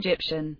Egyptian.